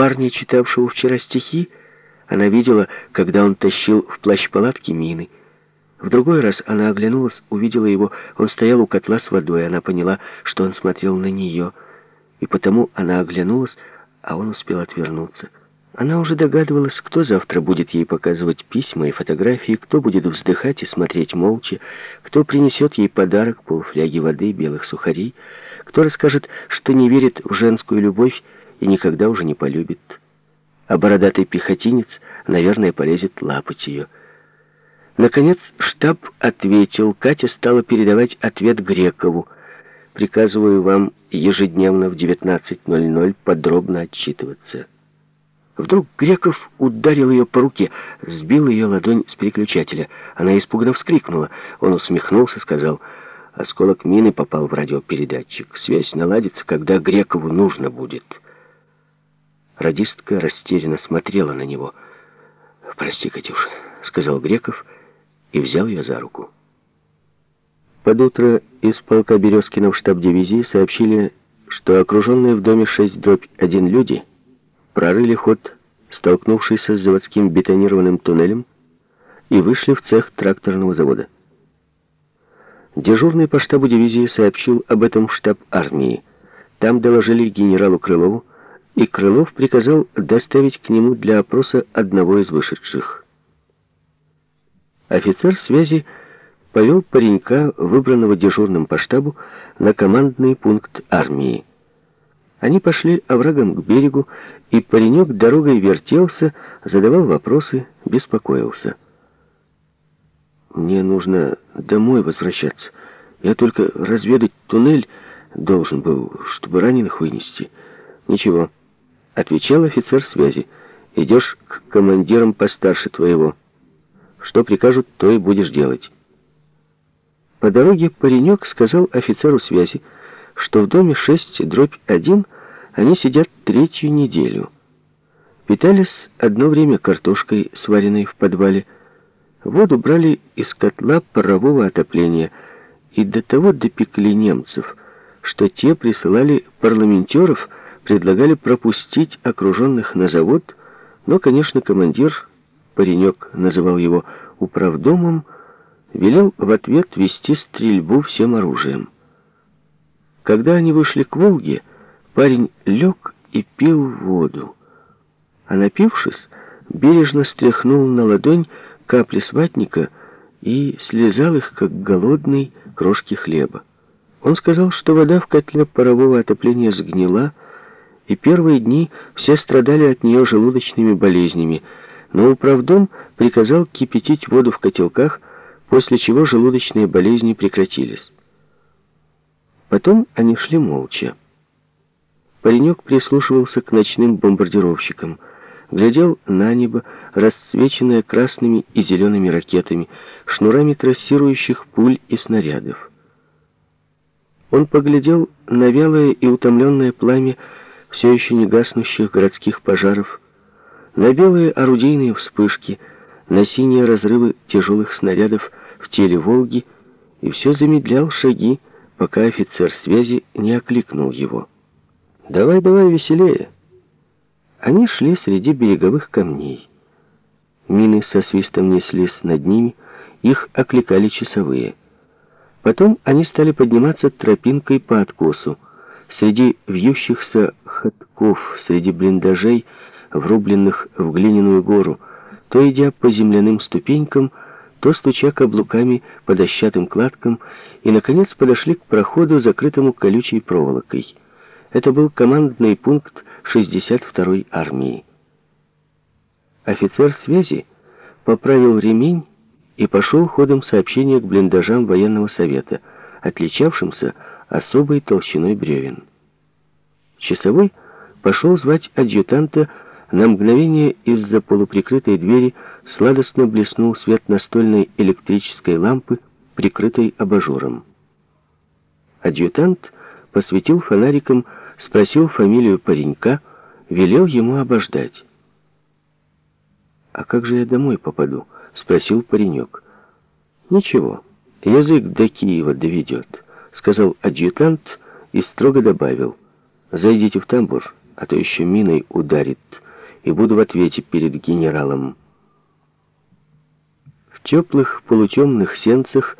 парня, читавшего вчера стихи, она видела, когда он тащил в плащ палатки мины. В другой раз она оглянулась, увидела его, он стоял у котла с водой, она поняла, что он смотрел на нее, и потому она оглянулась, а он успел отвернуться. Она уже догадывалась, кто завтра будет ей показывать письма и фотографии, кто будет вздыхать и смотреть молча, кто принесет ей подарок, полфляги воды, белых сухарей, кто расскажет, что не верит в женскую любовь и никогда уже не полюбит а бородатый пехотинец, наверное, полезет лапать ее. Наконец штаб ответил, Катя стала передавать ответ Грекову. «Приказываю вам ежедневно в 19.00 подробно отчитываться». Вдруг Греков ударил ее по руке, сбил ее ладонь с переключателя. Она испуганно вскрикнула. Он усмехнулся, сказал, «Осколок мины попал в радиопередатчик. Связь наладится, когда Грекову нужно будет». Радистка растерянно смотрела на него. «Прости, Катюша», — сказал Греков и взял ее за руку. Под утро из полка Березкина в штаб дивизии сообщили, что окруженные в доме 6 дробь 1 люди прорыли ход, столкнувшийся с заводским бетонированным туннелем, и вышли в цех тракторного завода. Дежурный по штабу дивизии сообщил об этом в штаб армии. Там доложили генералу Крылову, и Крылов приказал доставить к нему для опроса одного из вышедших. Офицер связи повел паренька, выбранного дежурным по штабу, на командный пункт армии. Они пошли оврагом к берегу, и паренек дорогой вертелся, задавал вопросы, беспокоился. «Мне нужно домой возвращаться. Я только разведать туннель должен был, чтобы раненых вынести. Ничего». Отвечал офицер связи. Идешь к командирам постарше твоего. Что прикажут, то и будешь делать. По дороге паренек сказал офицеру связи, что в доме 6 дробь 1 они сидят третью неделю. Питались одно время картошкой, сваренной в подвале. Воду брали из котла парового отопления и до того допекли немцев, что те присылали парламентеров, предлагали пропустить окруженных на завод, но, конечно, командир, паренек называл его управдомом, велел в ответ вести стрельбу всем оружием. Когда они вышли к Волге, парень лег и пил воду. А напившись, бережно стряхнул на ладонь капли сватника и слезал их, как голодный, крошки хлеба. Он сказал, что вода в котле парового отопления сгнила, и первые дни все страдали от нее желудочными болезнями, но управдом приказал кипятить воду в котелках, после чего желудочные болезни прекратились. Потом они шли молча. Паренек прислушивался к ночным бомбардировщикам, глядел на небо, расцвеченное красными и зелеными ракетами, шнурами трассирующих пуль и снарядов. Он поглядел на вялое и утомленное пламя все еще не гаснущих городских пожаров, на белые орудийные вспышки, на синие разрывы тяжелых снарядов в теле «Волги» и все замедлял шаги, пока офицер связи не окликнул его. «Давай, давай, веселее!» Они шли среди береговых камней. Мины со свистом неслись над ними, их окликали часовые. Потом они стали подниматься тропинкой по откосу, Среди вьющихся ходков, среди блиндажей, врубленных в глиняную гору, то идя по земляным ступенькам, то стуча каблуками по дощатым кладкам, и, наконец, подошли к проходу, закрытому колючей проволокой. Это был командный пункт 62-й армии. Офицер связи поправил ремень и пошел ходом сообщения к блиндажам военного совета, отличавшимся особой толщиной бревен. Часовой пошел звать адъютанта, на мгновение из-за полуприкрытой двери сладостно блеснул свет настольной электрической лампы, прикрытой абажуром. Адъютант посветил фонариком, спросил фамилию паренька, велел ему обождать. «А как же я домой попаду?» — спросил паренек. «Ничего, язык до Киева доведет». — сказал адъютант и строго добавил. «Зайдите в тамбур, а то еще миной ударит, и буду в ответе перед генералом. В теплых полутемных сенцах